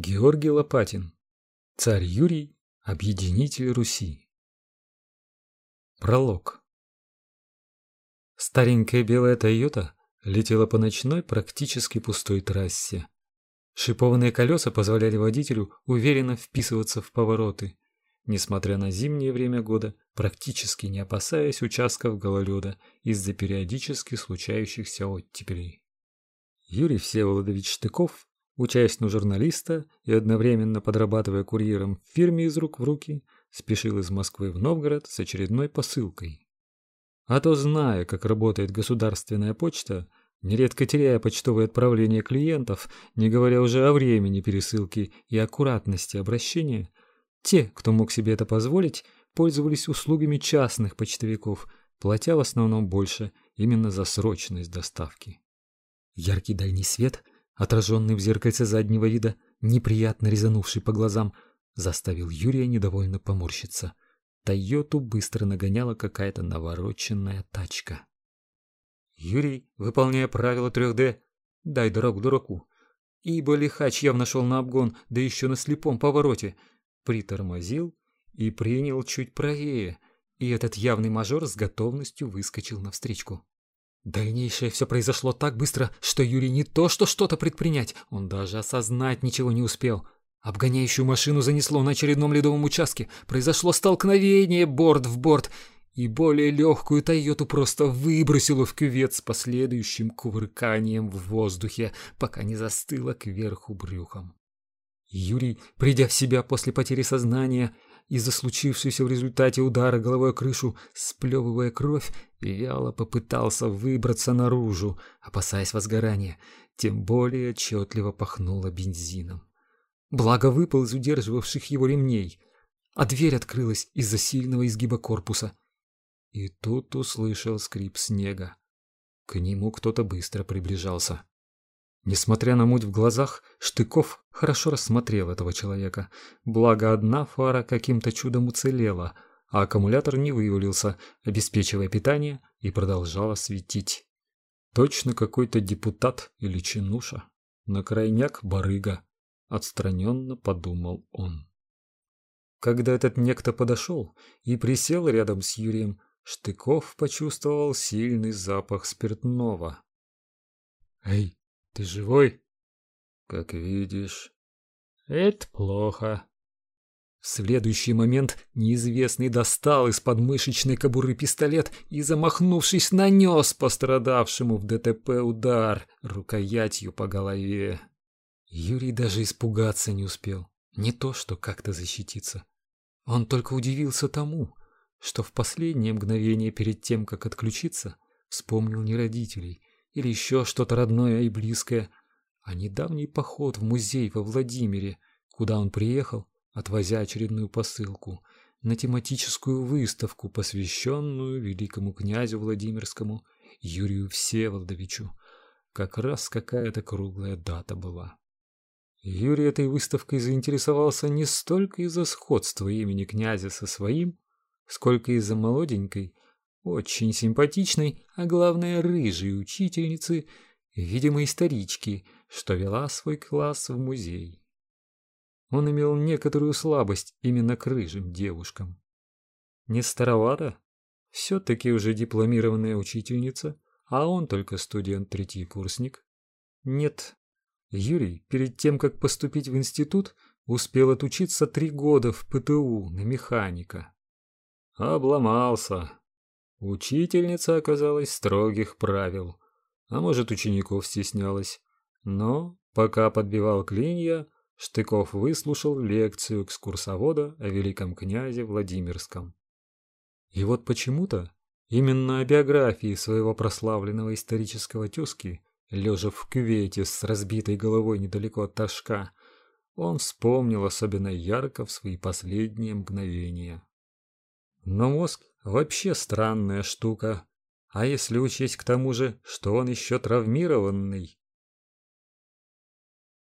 Георгий Лопатин. Царь Юрий, объединитель Руси. Пролог. Старенькая белая Тойота летела по ночной, практически пустой трассе. Шипованные колеса позволяли водителю уверенно вписываться в повороты, несмотря на зимнее время года, практически не опасаясь участков гололеда из-за периодически случающихся оттепелей. Юрий Всеволодович Штыков Учась на журналиста и одновременно подрабатывая курьером в фирме из рук в руки, спешил из Москвы в Новгород с очередной посылкой. А то, зная, как работает государственная почта, нередко теряя почтовые отправления клиентов, не говоря уже о времени пересылки и аккуратности обращения, те, кто мог себе это позволить, пользовались услугами частных почтовиков, платя в основном больше именно за срочность доставки. Яркий дальний свет – отраженный в зеркальце заднего вида, неприятно резанувший по глазам, заставил Юрия недовольно поморщиться. Тойоту быстро нагоняла какая-то навороченная тачка. Юрий, выполняя правила 3D, дай дорогу дураку, ибо лихач явно шел на обгон, да еще на слепом повороте, притормозил и принял чуть правее, и этот явный мажор с готовностью выскочил навстречу. Дальнейшее все произошло так быстро, что Юрий не то что что-то предпринять, он даже осознать ничего не успел. Обгоняющую машину занесло на очередном ледовом участке, произошло столкновение борт в борт, и более легкую Тойоту просто выбросило в кювет с последующим кувырканием в воздухе, пока не застыло кверху брюхом. Юрий, придя в себя после потери сознания, из-за случившейся в результате удара головой о крышу, сплевывая кровь, вяло попытался выбраться наружу, опасаясь возгорания, тем более отчетливо пахнуло бензином. Благо выпал из удерживавших его ремней, а дверь открылась из-за сильного изгиба корпуса. И тут услышал скрип снега. К нему кто-то быстро приближался. Несмотря на муть в глазах, Штыков хорошо рассмотрел этого человека. Благо одна фара каким-то чудом уцелела, а аккумулятор не вывалился, обеспечивая питание и продолжала светить. Точно какой-то депутат или чинуша. На крайняк барыга. Отстраненно подумал он. Когда этот некто подошел и присел рядом с Юрием, Штыков почувствовал сильный запах спиртного. «Эй, ты живой? Как видишь. Это плохо. В следующий момент неизвестный достал из подмышечной кобуры пистолет и, замахнувшись, нанес пострадавшему в ДТП удар рукоятью по голове. Юрий даже испугаться не успел, не то что как-то защититься. Он только удивился тому, что в последнее мгновение перед тем, как отключиться, вспомнил не родителей, или еще что-то родное и близкое, а недавний поход в музей во Владимире, куда он приехал, отвозя очередную посылку на тематическую выставку, посвященную великому князю Владимирскому Юрию Всеволодовичу. Как раз какая-то круглая дата была. Юрий этой выставкой заинтересовался не столько из-за сходства имени князя со своим, сколько из-за молоденькой, очень симпатичной, а главное рыжей учительницы, видимо, исторички, что вела свой класс в музей. Он имел некоторую слабость именно к рыжим девушкам. Не старовато? Все-таки уже дипломированная учительница, а он только студент-третий курсник. Нет, Юрий, перед тем, как поступить в институт, успел отучиться три года в ПТУ на механика. Обломался, Учительница оказалась строгих правил, а может, учеников стеснялась. Но пока подбивал клинья, Штыков выслушал лекцию экскурсовода о великом князе Владимирском. И вот почему-то именно о биографии своего прославленного исторического тезки, лежа в кювете с разбитой головой недалеко от Ташка, он вспомнил особенно ярко в свои последние мгновения. Но мозг Вообще странная штука. А если учесть к тому же, что он еще травмированный,